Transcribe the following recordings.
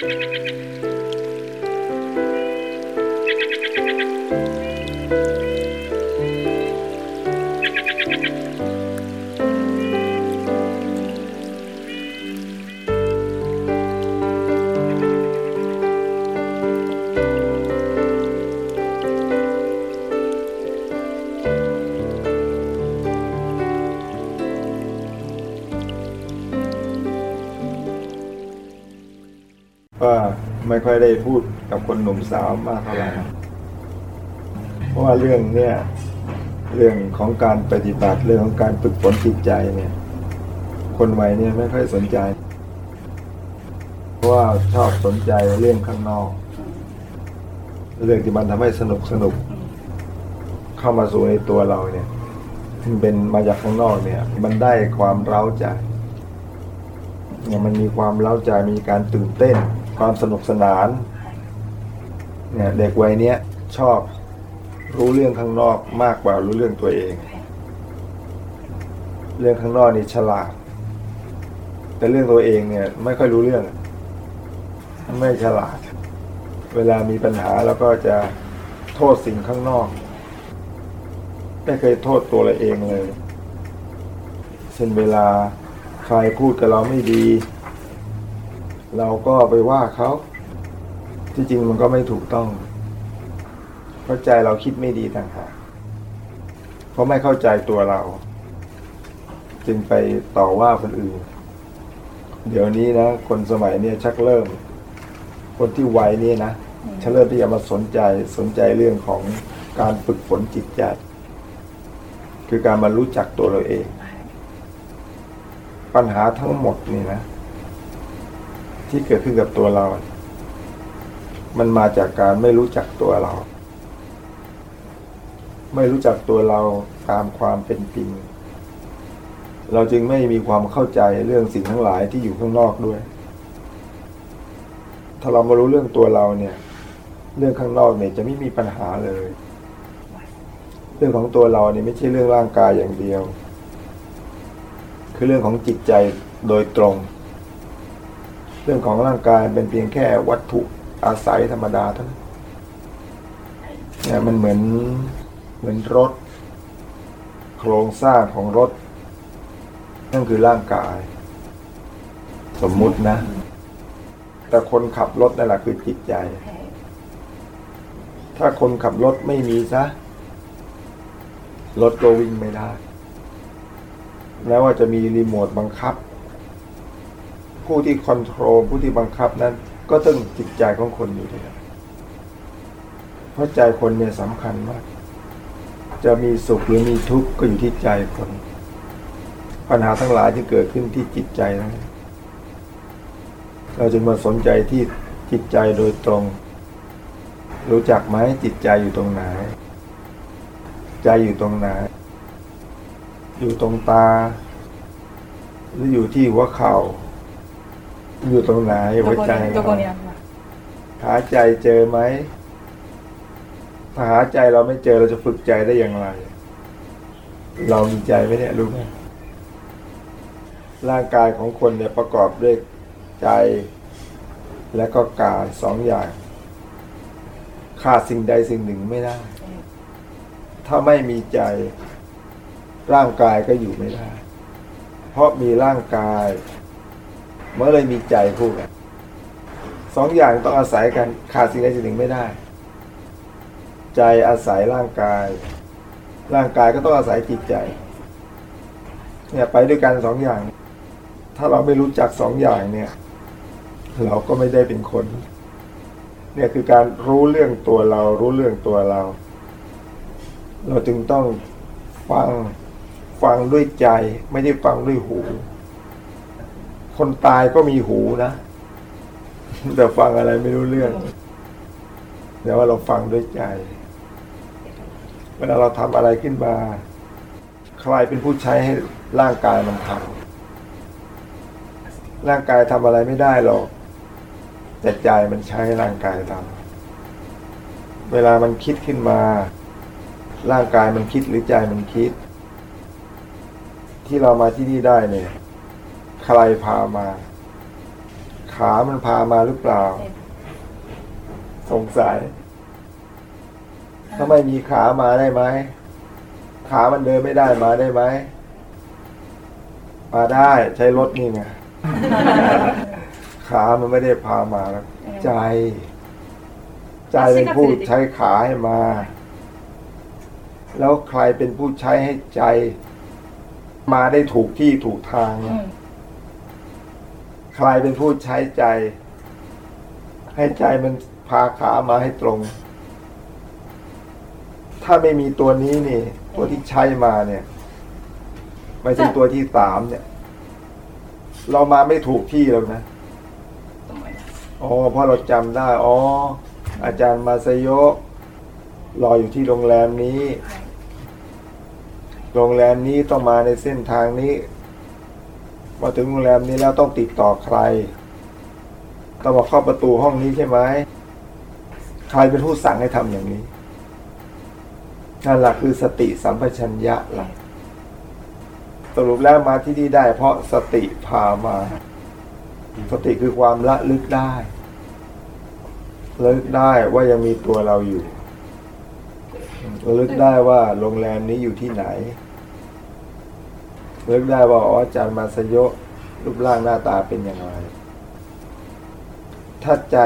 ก็ ได้พูดกับคนหนุ่มสาวมากเท่าไหร่เพราะว่าเรื่องเนี้ยเรื่องของการปฏิบัติเรื่องของการฝึกฝนจิตใจเนี่ย คนวัยเนี่ยไม่ค่อยสนใจ เพราะว่าชอบสนใจเรื่องข้างนอก เรื่องที่มันทำให้สนุกสนุก เข้ามาสู่ในตัวเราเนี่ยที่เป็นมาจากข้างนอกเนี่ย มันได้ความเร้าใจเนี่ยมันมีความเล้าใจมีการตื่นเต้น ความสนุกสนานเนี่ยเด็กวัยเนี้ยชอบรู้เรื่องข้างนอกมากกว่ารู้เรื่องตัวเอง เรื่องข้างนอกนี่ฉลาด แต่เรื่องตัวเองเนี่ย ไม่ค่อยรู้เรื่อง ไม่ฉลาด เวลามีปัญหาแล้วก็จะโทษสิ่งข้างนอก ไม่เคยโทษตัวเราเองเลย เช่นเวลาใครพูดกับเราไม่ดี เราก็ไปว่าเขาที่จริงมันก็ไม่ถูกต้องเพราะใจเราคิดไม่ดีต่างหากเพราะไม่เข้าใจตัวเรา จึงไปต่อว่าคนอื่น เดี๋ยวนี้นะ คนสมัยเนี้ยชักเริ่ม คนที่วัยนี้นะชักเริ่มที่จะมาสนใจสนใจเรื่องของการฝึกฝนจิตใจคือการมารู้จักตัวเราเอง ปัญหาทั้งหมดนี่นะ ที่เกิดขึ้นกับตัวเรา มันมาจากการไม่รู้จักตัวเรา ไม่รู้จักตัวเราตามความเป็นจริง เราจึงไม่มีความเข้าใจเรื่องสิ่งทั้งหลายที่อยู่ข้างนอกด้วย ถ้าเรามารู้เรื่องตัวเราเนี่ย เรื่องข้างนอกเนี่ยจะไม่มีปัญหาเลย เรื่องของตัวเราเนี่ยไม่ใช่เรื่องร่างกายอย่างเดียว คือเรื่องของจิตใจโดยตรง เรื่องของร่างกายเป็นเพียงแค่วัตถุอาศัยธรรมดาเท่านั้นเนี่ยมันเหมือนเหมือนรถ โครงสร้างของรถ นั่นคือร่างกาย สมมุตินะ แต่คนขับรถนั่นแหละคือจิตใจ ถ้าคนขับรถไม่มีซะรถก็วิ่งไม่ได้แม้ว่าจะมีรีโมทบังคับ ผู้ที่คอนโทรลผู้ที่บังคับนั้น ก็ต้องจิตใจของคนอยู่ที่นั่นเพราะใจคนเนี่ยสำคัญมาก จะมีสุขหรือมีทุกข์ก็อยู่ที่ใจคน ปัญหาทั้งหลายที่เกิดขึ้นที่จิตใจนั้นเราจึงมาสนใจที่จิตใจโดยตรง รู้จักไหมจิตใจอยู่ตรงไหน ใจอยู่ตรงไหน อยู่ตรงตา หรืออยู่ที่หัวเข่า อยู่ตรงไหนหัวใจเราหาใจเจอไหมถ้าหาใจเราไม่เจอเราจะฝึกใจได้อย่างไร เรามีใจไหมเนี่ยรู้ไหมร่างกายของคนเนี่ยประกอบด้วยใจและก็กายสองอย่างขาดสิ่งใดสิ่งหนึ่งไม่ได้ ถ้าไม่มีใจ ร่างกายก็อยู่ไม่ได้ เพราะมีร่างกาย มื่อเลยมีใจคู่กันสองอย่างต้องอาศัยกันขาดสิ่งใดสิ่งหนึ่งไม่ได้ ใจอาศัยร่างกาย ร่างกายก็ต้องอาศัยจิตใจ เนี่ยไปด้วยกันสองอย่าง ถ้าเราไม่รู้จักสองอย่างเนี่ย เราก็ไม่ได้เป็นคน เนี่ยคือการรู้เรื่องตัวเรา รู้เรื่องตัวเรา เราจึงต้องฟังฟังด้วยใจ ไม่ได้ฟังด้วยหู คนตายก็มีหูนะ แต่ฟังอะไรไม่รู้เรื่อง แต่ว่าเราฟังด้วยใจ เวลาเราทำอะไรขึ้นมาใครเป็นผู้ใช้ให้ร่างกายมันทำร่างกายทำอะไรไม่ได้หรอก แต่ใจมันใช้ให้ร่างกายทำเวลามันคิดขึ้นมา ร่างกายมันคิดหรือใจมันคิด ที่เรามาที่นี่ได้เนี่ย ใครพามาใครขามันพามาหรือเปล่า สงสัย ถ้าไม่มีขามาได้ไหม ขามันเดินไม่ได้มาได้ไหม มาได้ใช้รถนี่ไงขามันไม่ได้พามาแล้วใจ ใจเป็นผู้ใช้ขาให้มา แล้วใครเป็นผู้ใช้ให้ใจ มาได้ถูกที่ถูกทางอืม ใครเป็นผู้ใช้ใจ ให้ใจมันพาขามาให้ตรง ถ้าไม่มีตัวนี้นี่ ตัวที่ใช้มาเนี่ยไม่ใช่ตัวที่สามเนี่ย เรามาไม่ถูกที่แล้วนะทำไมอ๋อเพราะเราจำได้ อ๋อ อาจารย์มาซโยะรออยู่ที่โรงแรมนี้ โรงแรมนี้ต้องมาในเส้นทางนี้ มาถึงโรงแรมนี้แล้วต้องติดต่อใครต้องมาเข้าประตูห้องนี้ใช่ไหมใครเป็นผู้สั่งให้ทำอย่างนี้นั่นแหละคือสติสัมปชัญญะหล่ะสรุปแล้วมาที่นี่ได้ เพราะสติพามา สติคือความละลึกได้ระลึกได้ว่ายังมีตัวเราอยู่ระลึกได้ว่าโรงแรมนี้อยู่ที่ไหน ระลึกได้ว่าอ๋ออาจารย์มาสยะรูปร่างหน้าตาเป็นอย่างไร ถ้าใจ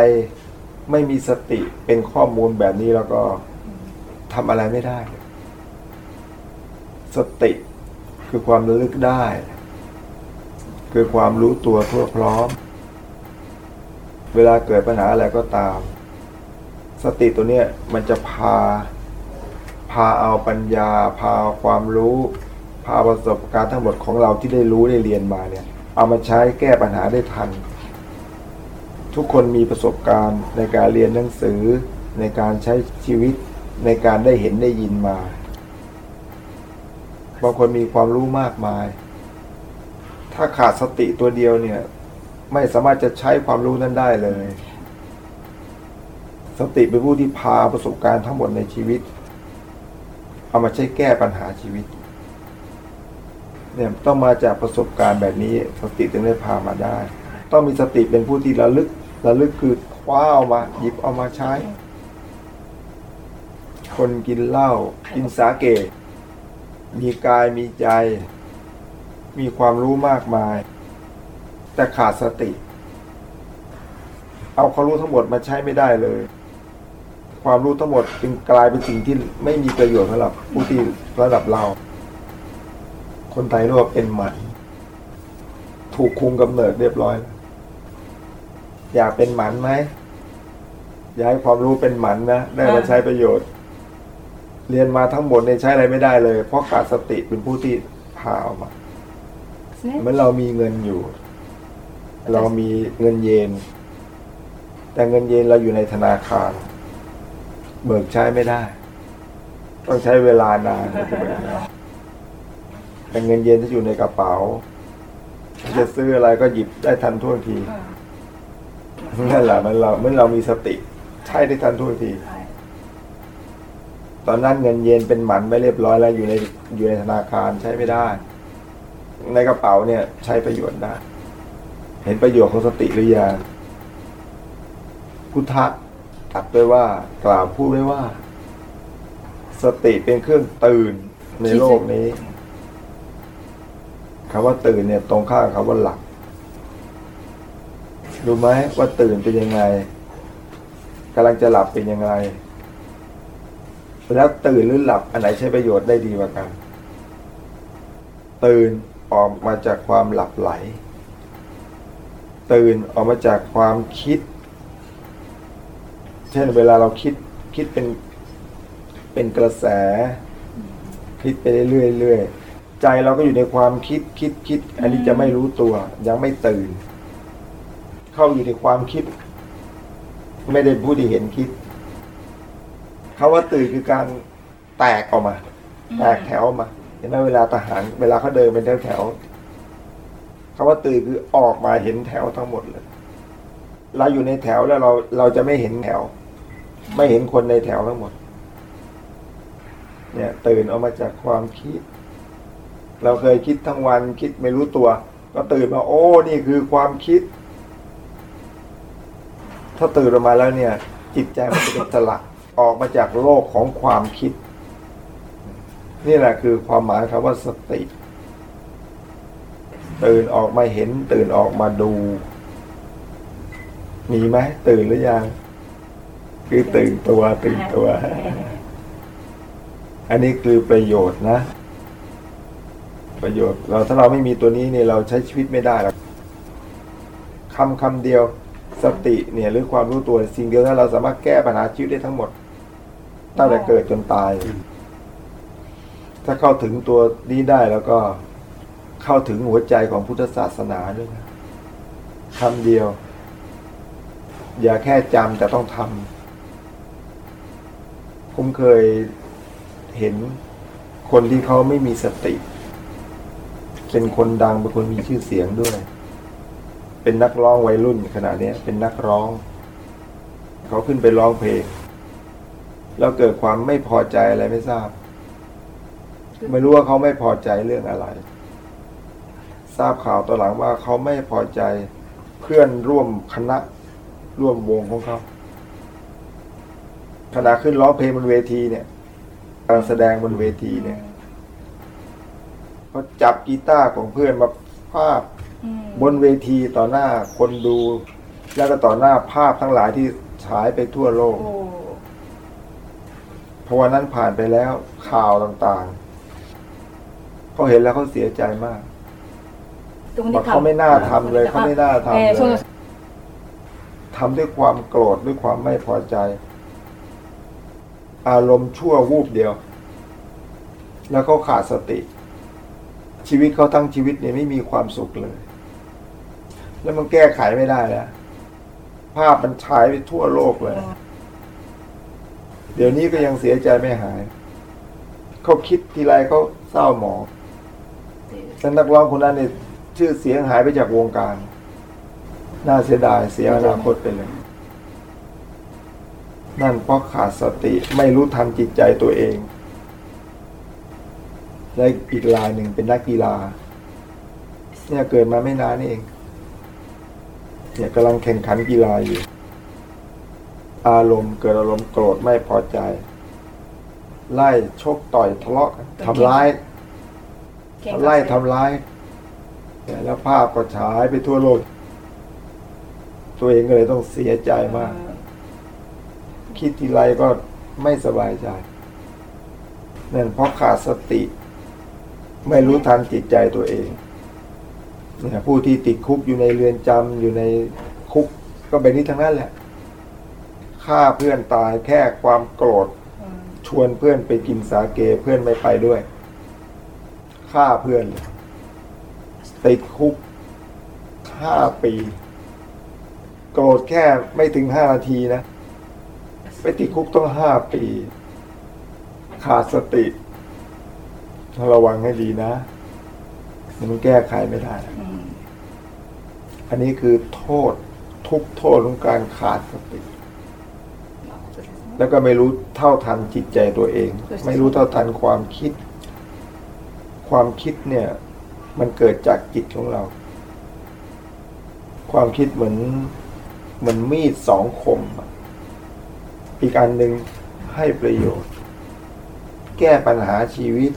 ไม่มีสติเป็นข้อมูลแบบนี้แล้วก็ทำอะไรไม่ได้ สติคือความระลึกได้ คือความรู้ตัวทั่วพร้อม เวลาเกิดปัญหาอะไรก็ตาม สติตัวเนี้ยมันจะพา พาเอาปัญญา พาความรู้ พาประสบการณ์ทั้งหมดของเราที่ได้รู้ได้เรียนมาเนี่ย เอามาใช้แก้ปัญหาได้ทัน ทุกคนมีประสบการณ์ในการเรียนหนังสือ ในการใช้ชีวิตในการได้เห็นได้ยินมาบางคนมีความรู้มากมาย ถ้าขาดสติตัวเดียวเนี่ย ไม่สามารถจะใช้ความรู้นั้นได้เลย สติเป็นผู้ที่พาประสบการณ์ทั้งหมดในชีวิต เอามาใช้แก้ปัญหาชีวิต เนี่ยต้องมาจากประสบการณ์แบบนี้สติถึงได้พามาได้ ต้องมีสติเป็นผู้ที่ระลึกระลึกคือคว้าเอามาหยิบเอามาใช้ คนกินเหล้ากินสาเกมีกายมีใจ มีความรู้มากมาย แต่ขาดสติ เอาความรู้ทั้งหมดมาใช้ไม่ได้เลย ความรู้ทั้งหมดจึงกลายเป็นสิ่งที่ไม่มีประโยชน์สำหรับผู้ที่ระดับเรา คนไทยเรียกว่าเป็นใหม่ ถูกคุมกำเนิดเรียบร้อย อยากเป็นหมันไหมย้ายความรู้เป็นหมันนะ ได้มาใช้ประโยชน์ เรียนมาทั้งหมดในใช้อะไรไม่ได้เลย เพราะขาดสติเป็นผู้ที่พาออกมาเมื่อเรามีเงินอยู่ เรามีเงินเยน แต่เงินเยนเราอยู่ในธนาคาร เบิกใช้ไม่ได้ ต้องใช้เวลานาน เป็นเงินเย็นที่อยู่ในกระเป๋า จะซื้ออะไรก็หยิบได้ทันท่วงทีนั่นแหละมันเราเมื่อเรามีสติ ใช้ได้ทันท่วงที ตอนนั้นเงินเย็นเป็นหมันไม่เรียบร้อยแล้วอยู่ในอยู่ในธนาคารใช้ไม่ได้ ในกระเป๋าเนี่ย ใช้ประโยชน์ได้ เห็นประโยชน์ของสติหรือยังพุทธะตัดไว้ว่ากล่าวพูดไว้ว่า สติเป็นเครื่องตื่นในโลกนี้ คำว่าตื่นเนี่ยตรงข้ามคำว่าหลับรู้ไหมว่าตื่นเป็นยังไงกำลังจะหลับเป็นยังไงแล้วตื่นหรือหลับอันไหนใช้ประโยชน์ได้ดีกว่ากัน ตื่นออกมาจากความหลับไหล ตื่นออกมาจากความคิด เช่นเวลาเราคิดคิดเป็นเป็นกระแส คิดไปเรื่อยๆ ใจเราก็อยู่ในความคิดคิดคิด อันนี้จะไม่รู้ตัว ยังไม่ตื่น เข้าอยู่ในความคิด ไม่ได้ผู้ที่เห็นคิดคาว่าตื่นคือการแตกออกมา แตกแถวออกมาเห็นไหมเวลาทหารเวลาเขาเดินเป็นแถวแถวคาว่าตื่นคือออกมาเห็นแถวทั้งหมดเลยเราอยู่ในแถวแล้วเราเราจะไม่เห็นแถว ไม่เห็นคนในแถวทั้งหมด เนี่ย ตื่นออกมาจากความคิด เราเคยคิดทั้งวันคิดไม่รู้ตัว ก็ตื่นมา โอ้ นี่คือความคิด ถ้าตื่นออกมาแล้วเนี่ย จิตใจมันจะเป็นสลักออกมาจากโลกของความคิด นี่แหละคือความหมายคำว่าสติ ตื่นออกมาเห็น ตื่นออกมาดู มีไหมตื่นหรือยัง คือตื่นตัวตื่นตัว อันนี้คือประโยชน์นะ ประโยชน์ เราถ้าเราไม่มีตัวนี้เนี่ยเราใช้ชีวิตไม่ได้หรอกคำคำเดียวสติเนี่ยหรือความรู้ตัวสิ่งเดียวนั้นเราสามารถแก้ปัญหาชีวิตได้ทั้งหมดตั้งแต่เกิดจนตาย ถ้าเข้าถึงตัวนี้ได้แล้วก็เข้าถึงหัวใจของพุทธศาสนาด้วยนะคำเดียว อย่าแค่จำแต่ต้องทำผมเคยเห็นคนที่เขาไม่มีสติ เป็นคนดังเป็นคนมีชื่อเสียงด้วย เป็นนักร้องวัยรุ่นขณะเนี้ยเป็นนักร้อง เขาขึ้นไปร้องเพลง แล้วเกิดความไม่พอใจอะไรไม่ทราบ ไม่รู้ว่าเขาไม่พอใจเรื่องอะไร ทราบข่าวต่อหลังว่าเขาไม่พอใจเพื่อนร่วมคณะร่วมวงของเขาขณะขึ้นร้องเพลงบนเวทีเนี่ยการแสดงบนเวทีเนี่ย เขาจับกีตาร์ของเพื่อนมาภาพบนเวทีต่อหน้าคนดู แล้วก็ต่อหน้าภาพทั้งหลายที่ฉายไปทั่วโลกเพราะวันนั้นผ่านไปแล้วข่าวต่างๆเขาเห็นแล้วเขาเสียใจมากบอกเขาไม่น่าทำเลยเขาไม่น่าทำเลยทำด้วยความโกรธด้วยความไม่พอใจ อารมณ์ชั่ววูบเดียว แล้วก็ขาดสติ ชีวิตเขาทั้งชีวิตเนี่ยไม่มีความสุขเลย แล้วมันแก้ไขไม่ได้แล้วภาพมันฉายไปทั่วโลกเลย เดี๋ยวนี้ก็ยังเสียใจไม่หาย เขาคิดทีไรเขาเศร้าหมองแต่นักร้องคนนั้นเนี่ยชื่อเสียงหายไปจากวงการ น่าเสียดายเสียอนาคตไปเลย นั่นเพราะขาดสติไม่รู้ทันจิตใจตัวเอง และอีกรายหนึ่งเป็นนักกีฬา เนี่ยเกิดมาไม่นานนี่เอง เนี่ยกำลังแข่งขันกีฬาอยู่ อารมณ์เกิดอารมณ์โกรธไม่พอใจ ไล่ชกต่อยทะเลาะทำร้ายไล่ทำร้ายเนี่ยแล้วภาพก็ฉายไปทั่วโลก ตัวเองก็เลยต้องเสียใจมาก คิดทีไรก็ไม่สบายใจนั่นเพราะขาดสติ ไม่รู้ทันจิตใจตัวเองเนี่ยผู้ที่ติดคุกอยู่ในเรือนจำอยู่ในคุกก็เป็นนี้ทั้งนั้นแหละฆ่าเพื่อนตายแค่ความโกรธ ชวนเพื่อนไปกินสาเกเพื่อนไม่ไปด้วยฆ่าเพื่อนติดคุกห้าปี โกรธแค่ไม่ถึงห้านาทีนะ ไปติดคุกต้องห้าปี ขาดสติ ถ้าระวังให้ดีนะมันแก้ไขไม่ได้ อันนี้คือโทษทุกโทษของการขาดสติ แล้วก็ไม่รู้เท่าทันจิตใจตัวเอง ไม่รู้เท่าทันความคิด ความคิดเนี่ย มันเกิดจากจิตของเรา ความคิดเหมือนเหมือนมีดสองคม อีกอันหนึ่งให้ประโยชน์ แก้ปัญหาชีวิต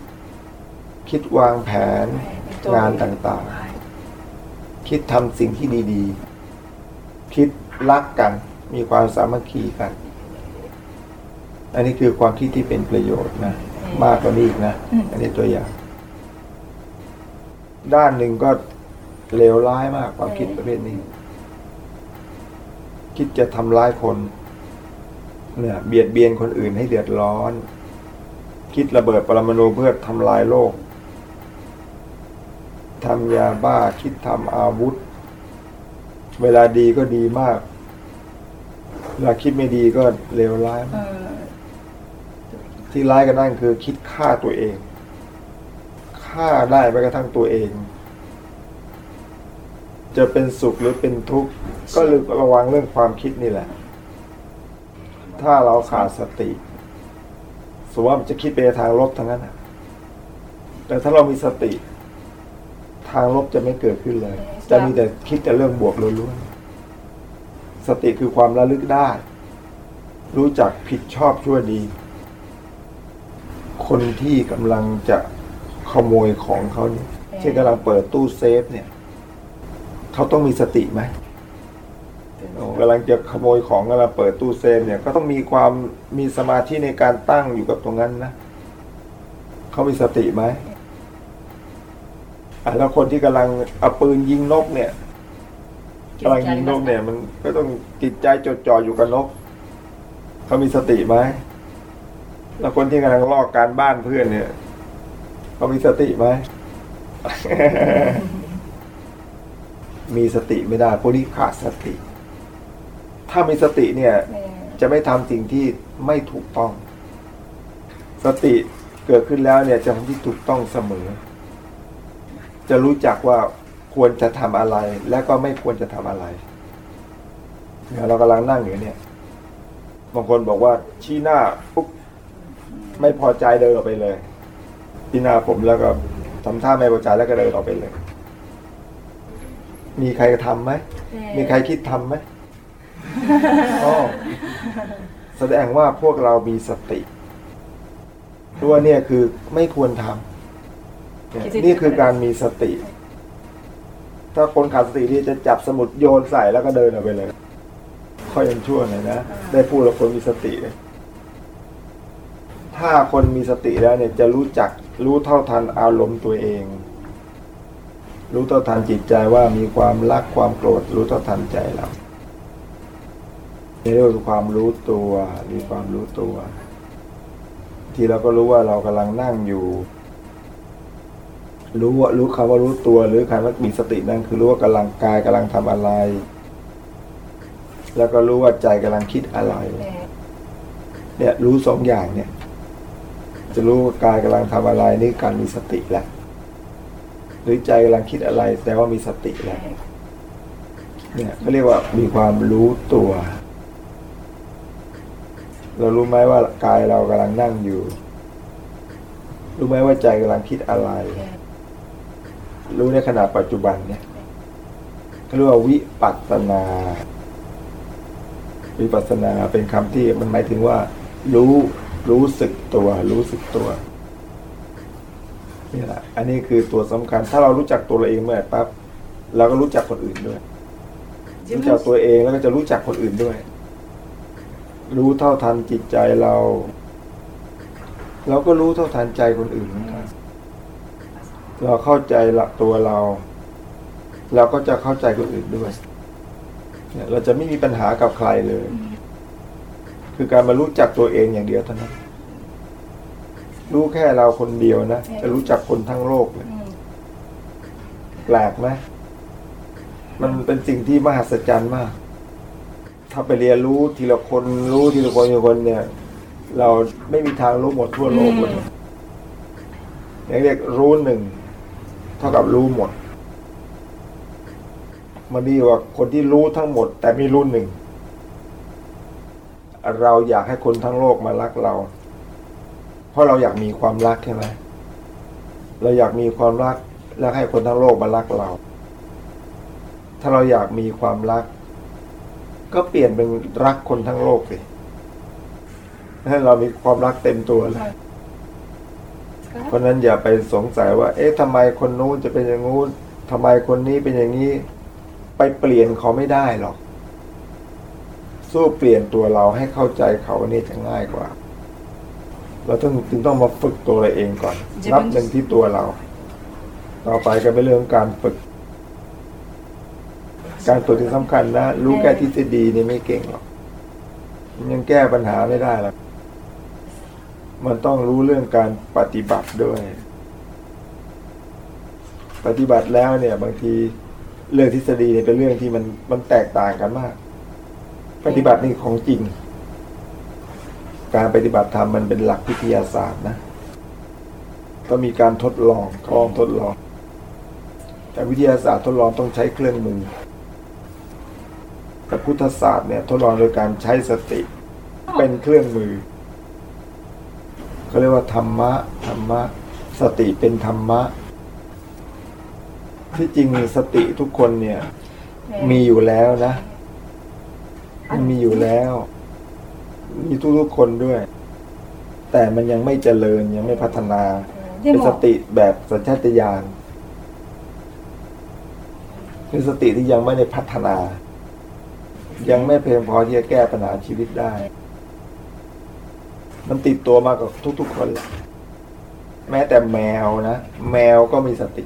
คิดวางแผนงานต่างはいๆคิดทำสิ่งที่ดีๆ คิดรักกันมีความสามัคคีกัน อันนี้คือความคิดที่เป็นประโยชน์นะ มากกว่านี้อีกนะอืมอันนี้ตัวอย่าง ด้านหนึ่งก็เลวร้ายมากความคิดประเภทนี้ คิดจะทำร้ายคนเนี่ยเบียดเบียนคนอื่นให้เดือดร้อน คิดระเบิดปรมาณูเพื่อทำลายโลก ทำยาบ้าคิดทำอาวุธ เวลาดีก็ดีมาก เวลาคิดไม่ดีก็เลวร้ายมากうんที่ร้ายกันนั่นคือ คิดฆ่าตัวเองฆ่าได้แม้กระทั่งตัวเอง จะเป็นสุขหรือเป็นทุกข์ ก็ระวังเรื่องความคิดนี่แหละ ถ้าเราขาดสติสมมติว่ามันจะคิดไปในทางลบทั้งนั้นน่ะแต่ถ้าเรามีสติทางลบจะไม่เกิดขึ้นเลย จะมีแต่คิดแต่เรื่องบวกล้วนๆสติคือความระลึกได้ รู้จักผิดชอบชั่วดี คนที่กำลังจะขโมยของเขาเนี่ยเช่นกำลังเปิดตู้เซฟเนี่ย เขาต้องมีสติไหมโอ้กำลังจะขโมยของกำลังเปิดตู้เซฟเนี่ย ก็ต้องมีความมีสมาธิในการตั้งอยู่กับตรงนั้นนะเขามีสติไหมอะ แล้วคนที่กำลังเอาปืนยิงนกเนี่ยกำลังยิงนกเนี่ย มันก็ต้องจิตใจจดจ่ออยู่กับนกเขามีสติไหมแล้วคนที่กำลังลอกการบ้านเพื่อนเนี่ยเขามีสติไหมมีสติไม่ได้พวกนี้ขาดสติ ถ้ามีสติเนี่ยเออจะไม่ทำสิ่งที่ไม่ถูกต้อง สติเกิดขึ้นแล้วเนี่ยจะทำที่ถูกต้องเสมอ จะรู้จักว่าควรจะทำอะไร และก็ไม่ควรจะทำอะไรเนี่ยเรากำลังนั่งอยู่เนี่ยบางคนบอกว่าชี้หน้าปุ๊บไม่พอใจเดินออกไปเลยชี้หน้าผมแล้วก็ทำท่าไม่พอใจแล้วก็เดินออกไปเลย มีใครทำไหมมีใครคิดทำไหมอ๋อแสดงว่าพวกเรามีสติ ตัวเนี่ยคือไม่ควรทำเนี่ยนี่คือการมีสติ ถ้าคนขาดสติที่จะจับสมุดโยนใส่แล้วก็เดินออกไปเลยค่อยยังชั่วหน่อยนะ ได้พูดแล้วคนมีสติเลยถ้าคนมีสติแล้วเนี่ยจะรู้จักรู้เท่าทันอารมณ์ตัวเอง รู้เท่าทันจิตใจว่ามีความรักความโกรธ รู้เท่าทันใจเรานี่เรียกว่าความรู้ตัว มีความรู้ตัว ทีเราก็รู้ว่าเรากำลังนั่งอยู่ รู้ว่ารู้คำว่ารู้ตัว หรือคำว่ามีสตินั่นคือรู้ว่ากำลังกายกำลังทำอะไร แล้วก็รู้ว่าใจกำลังคิดอะไร เนี่ยรู้สองอย่างเนี่ย จะรู้ว่ากายกำลังทำอะไรนี่การมีสติแหละหรือใจกำลังคิดอะไรแต่ว่ามีสติแล้วเนี่ยเขาเรียกว่ามีความรู้ตัว เรารู้ไหมว่ากายเรากำลังนั่งอยู่ รู้ไหมว่าใจกำลังคิดอะไร รู้ในขณะปัจจุบันเนี่ยเขาเรียกว่าวิปัสนา วิปัสนาเป็นคำที่มันหมายถึงว่า รู้รู้สึกตัว รู้สึกตัวนี่แหละอันนี้คือตัวสำคัญ ถ้าเรารู้จักตัวเราเองเมื่อไหร่ปั๊บเราก็รู้จักคนอื่นด้วยรู้จักตัวเองแล้วก็จะรู้จักคนอื่นด้วย รู้เท่าทันจิตใจเรา เราก็รู้เท่าทันใจคนอื่นเหมือนกัน เราเข้าใจละตัวเรา เราก็จะเข้าใจคนอื่นด้วยเนี่ยเราจะไม่มีปัญหากับใครเลย คือการมารู้จักตัวเองอย่างเดียวเท่านั้น รู้แค่เราคนเดียวนะ จะรู้จักคนทั้งโลกเลยอืมแปลกไหมมันเป็นสิ่งที่มหัศจรรย์มาก ถ้าไปเรียนรู้ทีละคนรู้ทีละคนทีละคนเนี่ย เราไม่มีทางรู้หมดทั่วโลกเลยอย่างเรียกรู้หนึ่ง เท่ากับรู้หมด มันดีกว่าคนที่รู้ทั้งหมด แต่ไม่รู้หนึ่ง เราอยากให้คนทั้งโลกมารักเรา เพราะเราอยากมีความรักใช่ไหมเราอยากมีความรักแล้วให้คนทั้งโลกมารักเรา ถ้าเราอยากมีความรัก ก็เปลี่ยนเป็นรักคนทั้งโลกสิให้เรามีความรักเต็มตัวเลย เพราะฉะนั้นอย่าไปสงสัยว่า เอ๊ะทำไมคนนู้นจะเป็นอย่างงู้นทำไมคนนี้เป็นอย่างนี้ ไปเปลี่ยนเขาไม่ได้หรอก สู้เปลี่ยนตัวเราให้เข้าใจเขาเนี่ยจะง่ายกว่า เราต้องจึงต้องมาฝึกตัวเราเองก่อน นับหนึ่งที่ตัวเรา ต่อไปก็เป็นเรื่องการฝึก การฝึกที่สำคัญนะ รู้แค่ทฤษฎีนี่ไม่เก่งหรอกมันยังแก้ปัญหาไม่ได้หรอก มันต้องรู้เรื่องการปฏิบัติด้วย ปฏิบัติแล้วเนี่ย บางทีเรื่องทฤษฎีเนี่ยเป็นเรื่องที่มันมันแตกต่างกันมาก ปฏิบัตินี่ของจริง การปฏิบัติธรรมมันเป็นหลักวิทยาศาสตร์นะต้องมีการทดลองทดลองทดลอง แต่วิทยาศาสตร์ทดลองต้องใช้เครื่องมือแต่พุทธศาสตร์เนี่ยทดลองโดยการใช้สติ เป็นเครื่องมือ เขาเรียกว่าธรรมะธรรมะ สติเป็นธรรมะ ที่จริงสติทุกคนเนี่ยเออมีอยู่แล้วนะมันมีอยู่แล้ว มีทุกๆคนด้วย แต่มันยังไม่เจริญยังไม่พัฒนาでเป็นสもติแบบสัญชาตญาณคือสติที่ยังไม่ได้พัฒนา ยังไม่เพียงพอที่จะแก้ปัญหาชีวิตได้ มันติดตัวมากับทุกๆคนแหละแม้แต่แมวนะ แมวก็มีสติ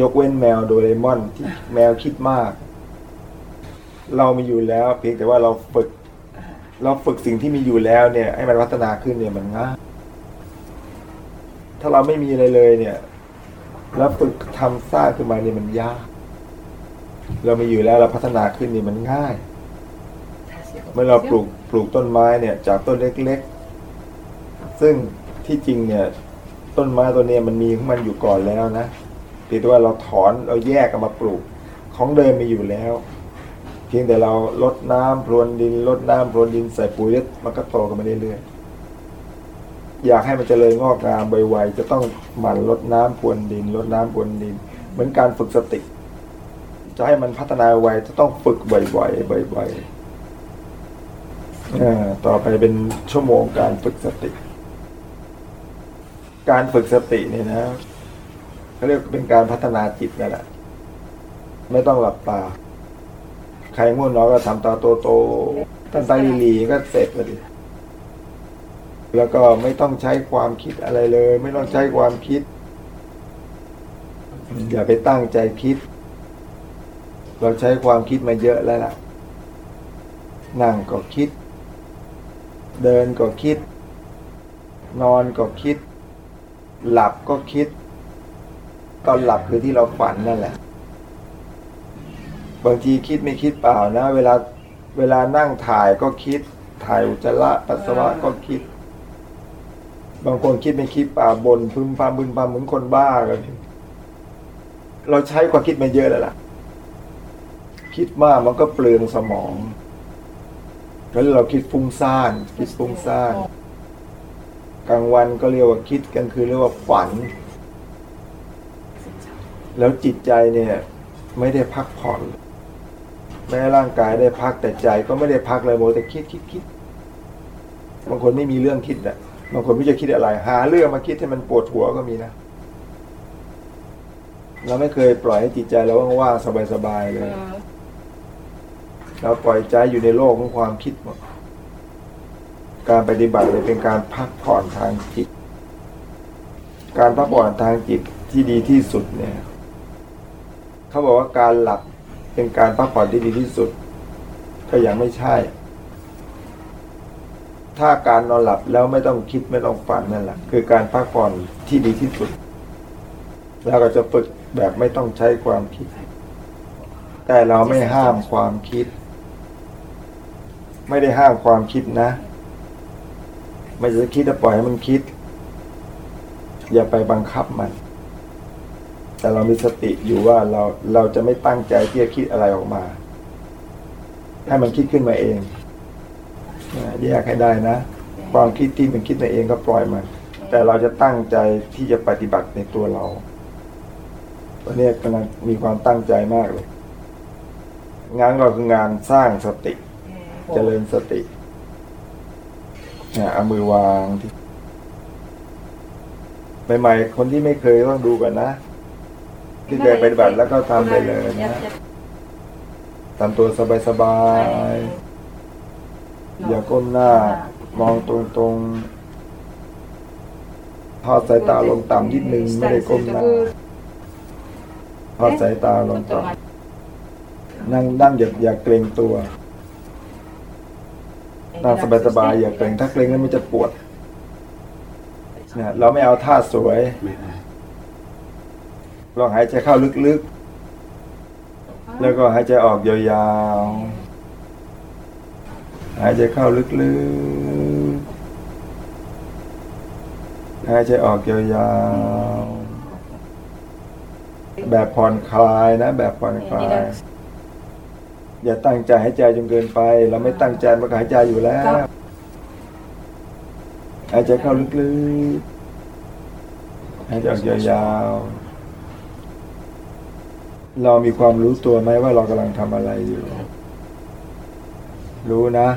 ยกเว้นแมวโดเรมอนที่แมวคิดมาก เรามีอยู่แล้ว เพียงแต่ว่าเราฝึก เราฝึกสิ่งที่มีอยู่แล้วเนี่ย ให้มันพัฒนาขึ้นเนี่ยมันง่ายถ้าเราไม่มีอะไรเลยเนี่ย แล้วฝึกทำสร้างขึ้นมาเนี่ยมันยาก เรามีอยู่แล้วเราพัฒนาขึ้นเนี่ยมันง่าย เมื่อเราปลูกปลูกต้นไม้เนี่ย จากต้นเล็ก ซึ่งที่จริงเนี่ยต้นไม้ตัวนี้มันมีของมันอยู่ก่อนแล้วนะเพียงแต่ว่าเราถอนเราแยกออกมาปลูก ของเดิมมีอยู่แล้ว เพียงแต่เราลดน้ำพรวนดินลดน้ำพรวนดินใส่ปุ๋ยแล้วมันก็โตกันมาเรื่อยๆอยากให้มันเจริญงอกงามไวๆจะต้องหมั่นลดน้ำพรวนดินลดน้ำพรวนดิน เหมือนการฝึกสติ จะให้มันพัฒนาไวจะต้องฝึกบ่อยๆบ่อยๆอ่าต่อไปเป็นชั่วโมงการฝึกสติ การฝึกสติเนี่ยนะเขาเรียกเป็นการพัฒนาจิตนั่นแหละไม่ต้องหลับตา ใครง่วงนอนก็ทำตาโตๆตั้งตาลีๆก็เสร็จเลยแล้วก็ไม่ต้องใช้ความคิดอะไรเลย ไม่ต้องใช้ความคิด อย่าไปตั้งใจคิด เราใช้ความคิดมาเยอะแล้วล่ะ นั่งก็คิด เดินก็คิด นอนก็คิด หลับก็คิด ตอนหลับคือที่เราฝันนั่นแหละ บางทีคิดไม่คิดเปล่านะ เวลาเวลานั่งถ่ายก็คิด ถ่ายอุจจาระปัสสาวะก็คิด บางคนคิดไม่คิดเปล่าบนพึมพำพึมพำเหมือนคนบ้ากันเราใช้ความคิดมาเยอะแล้วล่ะ คิดมากมันก็เปลืองสมองแล้วเราคิดฟุ้งซ่าน คิดฟุ้งซ่าน กลางวันก็เรียกว่าคิดกลางคืนเรียกว่าฝัน แล้วจิตใจเนี่ย ไม่ได้พักผ่อน แม้ร่างกายได้พักแต่ใจก็ไม่ได้พักเลยโมแต่คิดคิดคิดบางคนไม่มีเรื่องคิดอะบางคนไม่จะคิดอะไร หาเรื่องมาคิดให้มันปวดหัวก็มีนะเราไม่เคยปล่อยให้จิตใจเราว่างๆสบายๆเลยเราปล่อยใจอยู่ในโลกของความคิดหมด การปฏิบัติเลยเป็นการพักผ่อนทางจิต การพักผ่อนทางจิตที่ดีที่สุดเนี่ยเขาบอกว่าการหลับเป็นการพักผ่อนที่ดีที่สุด ก็ยังไม่ใช่ ถ้าการนอนหลับแล้วไม่ต้องคิดไม่ต้องฝันนั่นแหละคือการพักผ่อนที่ดีที่สุด แล้วก็จะฝึกแบบไม่ต้องใช้ความคิด แต่เราไม่ห้ามความคิด ไม่ได้ห้ามความคิดนะ ไม่จะคิดแต่ปล่อยให้มันคิด อย่าไปบังคับมัน แต่เรามีสติอยู่ว่าเราเราจะไม่ตั้งใจที่จะคิดอะไรออกมา ให้มันคิดขึ้นมาเองนะแยกให้ได้นะความคิดที่มันคิดมาเองก็ปล่อยมัน แต่เราจะตั้งใจที่จะปฏิบัติในตัวเราวันนี้กำลังมีความตั้งใจมากเลย งานของเราคืองานสร้างสติ เจริญสติ เนี่ยเอามือวางที่ใหม่ๆคนที่ไม่เคยต้องดูก่อนนะ ที่เคยปฏิบัติแล้วก็ทำไปเลยนะทำตัวสบายๆอย่าก้มหน้ามองตรงๆทอดสายตาลงต่ำนิดนึงไม่ได้ก้มหน้าทอดสายตาลงต่ำนั่งนั่งอย่าอย่าเกรงตัว นั่งสบายๆอย่าเกรงถ้าเกรงแล้วมันจะปวดเนี่ยเราไม่เอาท่าสวยไม่ได้ลองหายใจเข้าลึกๆ แล้วก็หายใจออกยาวๆ หายใจเข้าลึกๆ หายใจออกยาวๆ แบบผ่อนคลายนะ แบบผ่อนคลาย อย่าตั้งใจหายใจจนเกินไป เราไม่ตั้งใจมันก็หายใจอยู่แล้วหายใจเข้าลึกๆหายใจออกยาวๆเรามีความรู้ตัวไหมว่าเรากำลังทำอะไรอยู่ รู้นะ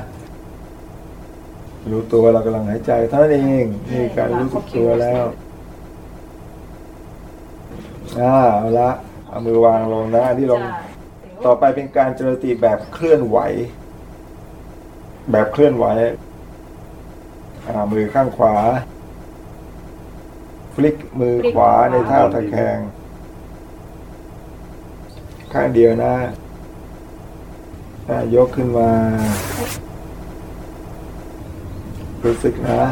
รู้ตัวเรากำลังหายใจเท่านั้นเองนี่การรู้สึกตัวแล้วอ่าเอาละเอามือวางลงนะอันที่ลง ต่อไปเป็นการเจริญสติแบบเคลื่อนไหว แบบเคลื่อนไหวอ่ามือข้างขวาฟลิกมือขวาในท่าตะแคง ข้างเดียวนะยกขึ้นมา รู้สึกนะ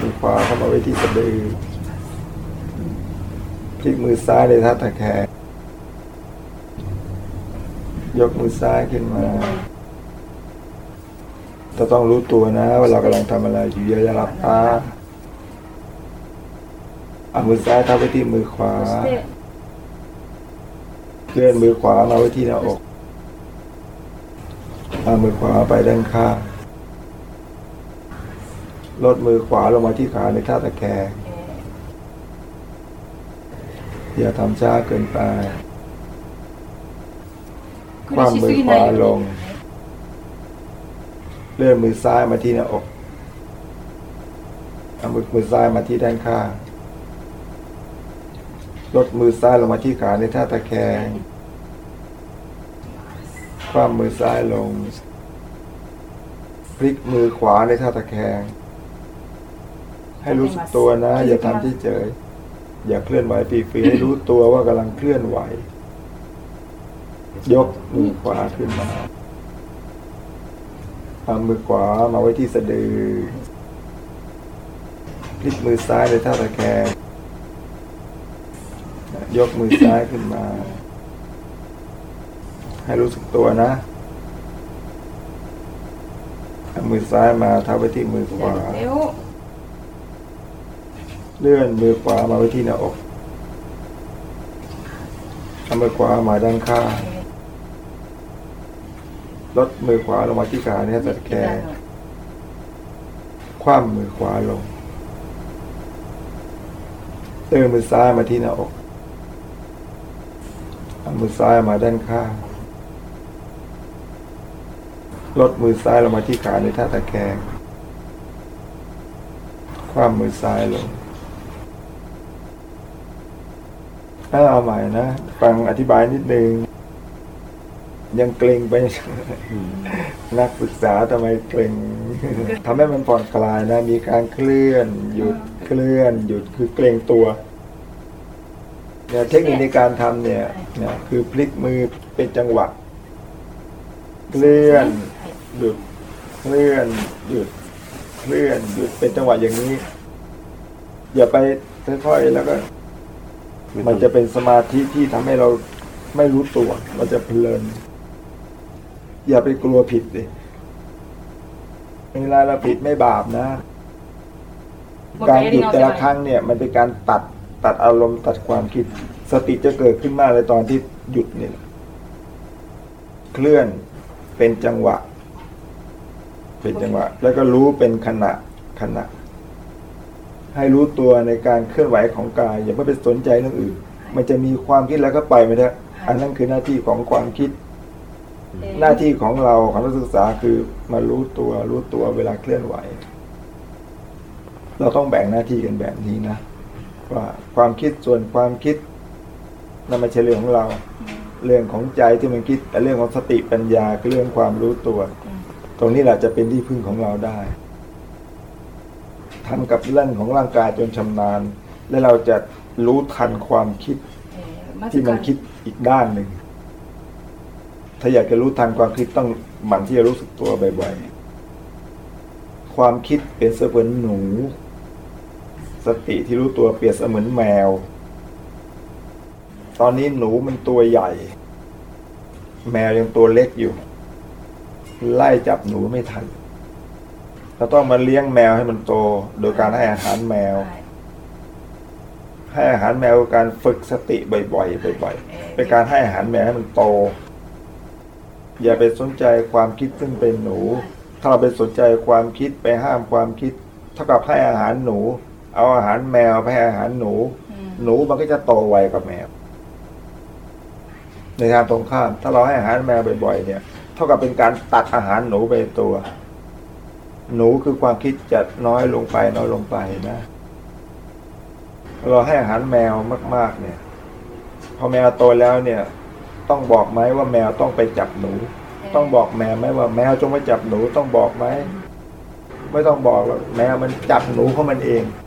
มือขวาเข้ามาไว้ที่สะดือพลิกมือซ้ายในท่าตะแคง ยกมือซ้ายขึ้นมาจะต้องรู้ตัวนะว่าเรากำลังทำอะไรอยู่อย่าหลับตาเอามือซ้ายทับไว้ที่มือขวา เคลื่อนมือขวามาไว้ที่หน้าอกเอามือขวาไปด้านข้างลดมือขวาลงมาที่ขาในท่าตะแคงอย่าทำช้าเกินไป ควาำมือขวาลง เลื่อนมือซ้ายมาที่หน้าอกเอามือมือซ้ายมาที่ด้านข้างลดมือซ้ายลงมาที่ขาในท่าตะแคงคว่ำมือซ้ายลง พลิกมือขวาในท่าตะแคง ให้รู้สึกตัวนะ อย่าทำที่เจยอย่าเคลื่อนไหวฟรีๆให้รู้ตัวว่ากำลังเคลื่อนไหว ยกมือขวาขึ้นมาเำมือขวามาไว้ที่สะดือพลิกมือซ้ายไปท่าตะแคงยกมือซ้ายขึ้นมา ให้รู้สึกตัวนะมือซ้ายมาเท้าไปที่มือขวา เลื่อนมือขวามาไว้ที่หน้าอกเำมือขวามาด้านข้าง ลดมือขวาลงมาที่ขาเนี่ยตะแคงคว่ำมือขวาลงเลื่อนมือซ้ายมาที่หน้าอกเอามือซ้ายมาด้านข้างลดมือซ้ายลงมาที่ขาในท่าตะแคงคว่ำมือซ้ายลงถ้าเอาใหม่นะ ฟังอธิบายนิดนึง ยังเกรงไป นักศึกษาทำไมเกรงทำให้มันผ่อนคลายนะ มีการเคลื่อน หยุดเคลื่อน หยุดคือเกรงตัวเนี่ยเทคนิคในการทำเนี่ยเนี่ยคือพลิกมือเป็นจังหวะเคลื่อน หยุดเคลื่อน หยุดเคลื่อนหยุดเป็นจังหวะอย่างนี้ อย่าไปค่อยๆแล้วก็ มันจะเป็นสมาธิที่ทำให้เราไม่รู้ตัว มันจะเพลิน อย่าไปกลัวผิดดิเวลาเราผิดไม่บาปนะ การหยุดแต่ละครั้งเนี่ย มันเป็นการตัดตัดอารมณ์ตัดความคิด สติจะเกิดขึ้นมากเลยตอนที่หยุดเนี่ย เคลื่อนเป็นจังหวะ เป็นจังหวะ แล้วก็รู้เป็นขณะขณะ ให้รู้ตัวในการเคลื่อนไหวของกาย อย่าเพิ่งไปสนใจเรื่องอื่น มันจะมีความคิดแล้วก็ไปไม่ได้อันนั้นคือหน้าที่ของความคิด หน้าที่ของเราของนักศึกษาคือมารู้ตัวรู้ตัวเวลาเคลื่อนไหว เราต้องแบ่งหน้าที่กันแบบนี้นะว่าความคิดส่วนความคิดนั่นไม่ใช่เรื่องของเรา เรื่องของใจที่มันคิด แต่เรื่องของสติปัญญาคือเรื่องความรู้ตัว ตรงนี้แหละจะเป็นที่พึ่งของเราได้ทำกับเรื่องของร่างกายจนชำนาญ และเราจะรู้ทันความคิดまずที่มันคิดอีกด้านหนึ่ง ถ้าอยากจะรู้ทันความคิดต้องหมั่นที่จะรู้สึกตัวบ่อยๆ ความคิดเปรียบเสมือนหนู สติที่รู้ตัวเปรียบเสมือนแมว ตอนนี้หนูมันตัวใหญ่ แมวยังตัวเล็กอยู่ ไล่จับหนูไม่ทันเราต้องมาเลี้ยงแมวให้มันโต โดยการให้อาหารแมวはいให้อาหารแมวคือการฝึกสติบ่อยๆบ่อยๆเป็นการให้อาหารแมวให้มันโต อย่าไปสนใจความคิดซึ่งเป็นหนู ถ้าเราไปสนใจความคิดไปห้ามความคิด เท่ากับให้อาหารหนู เอาอาหารแมวไปให้อาหารหนู หนูมันก็จะโตไวกว่าแมว ในทางตรงข้าม ถ้าเราให้อาหารแมวบ่อยๆเนี่ย เท่ากับเป็นการตัดอาหารหนูไปตัว หนูคือความคิดจะน้อยลงไปน้อยลงไปนะ เราให้อาหารแมวมาก ๆ เนี่ย พอแมวโตแล้วเนี่ย ต้องบอกไหมว่าแมวต้องไปจับหนู ต้องบอกแมวไหมว่าแมวจงไม่จับหนูต้องบอกไหมไม่ต้องบอกหรอกแมวมันจับหนูของมันเองえ